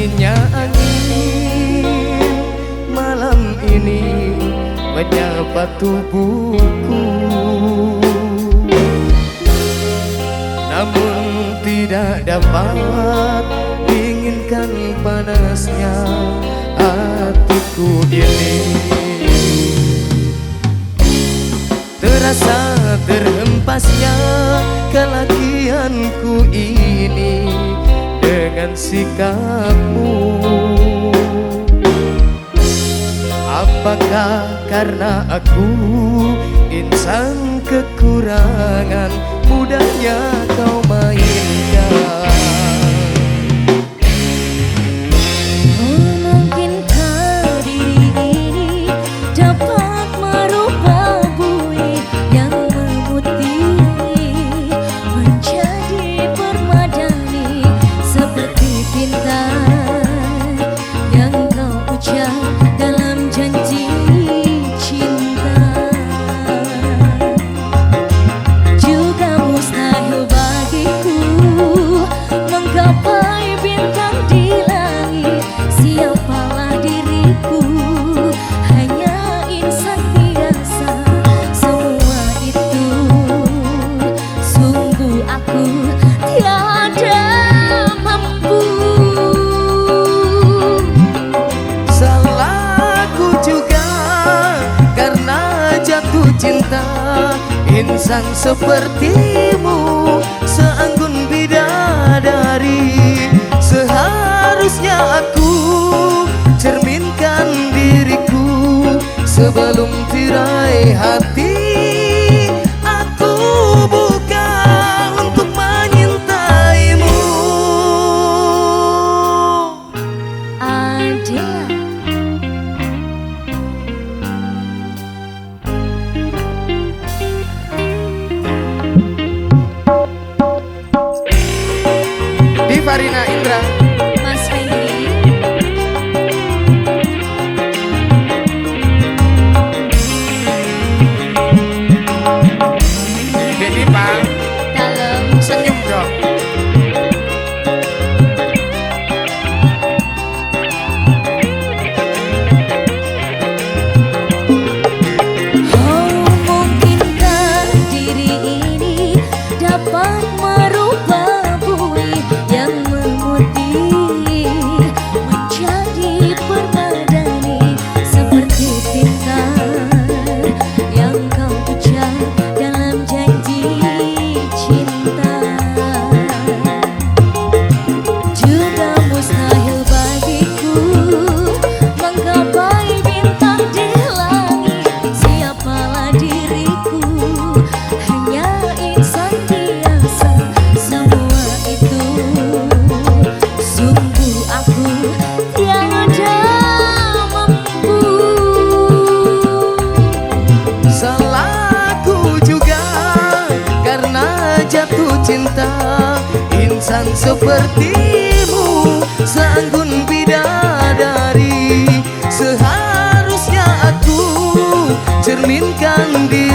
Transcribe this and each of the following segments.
anginnya angin. Malam ini menyapa tubuhku. Namun tidak dapat diinginkan panasnya hatiku ini. Terasa terhempasnya kan Si sikapmu. Apakah karena aku insan kekurangan mudahnya? cinta Insan sepertimu Seanggun bidadari. Seharusnya aku Cerminkan diriku Sebelum Farina Indra. Mas Fendi Denny Pak Dalam. Senyum dong. Bye. cinta Insan sepertimu Seanggun bidadari. Seharusnya aku Cerminkan di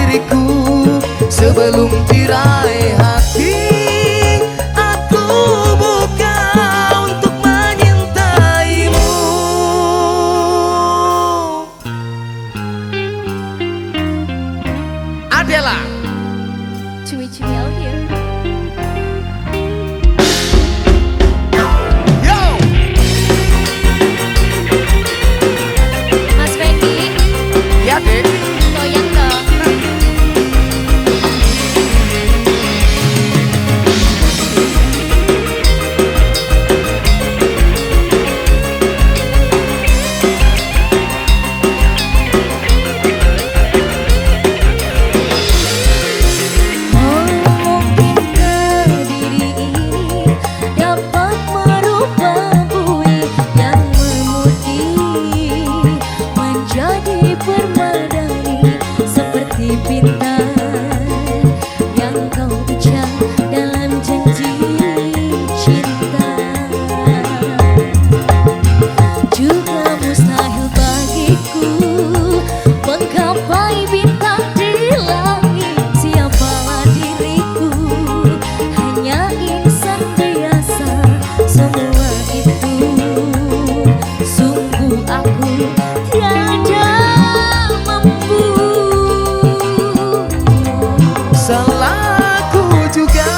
salahku juga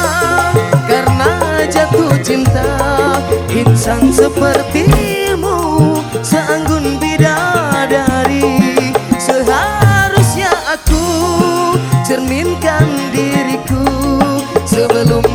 karena jatuh cinta. Insan sepertimu seanggun bidadari. Seharusnya aku cerminkan diriku sebelum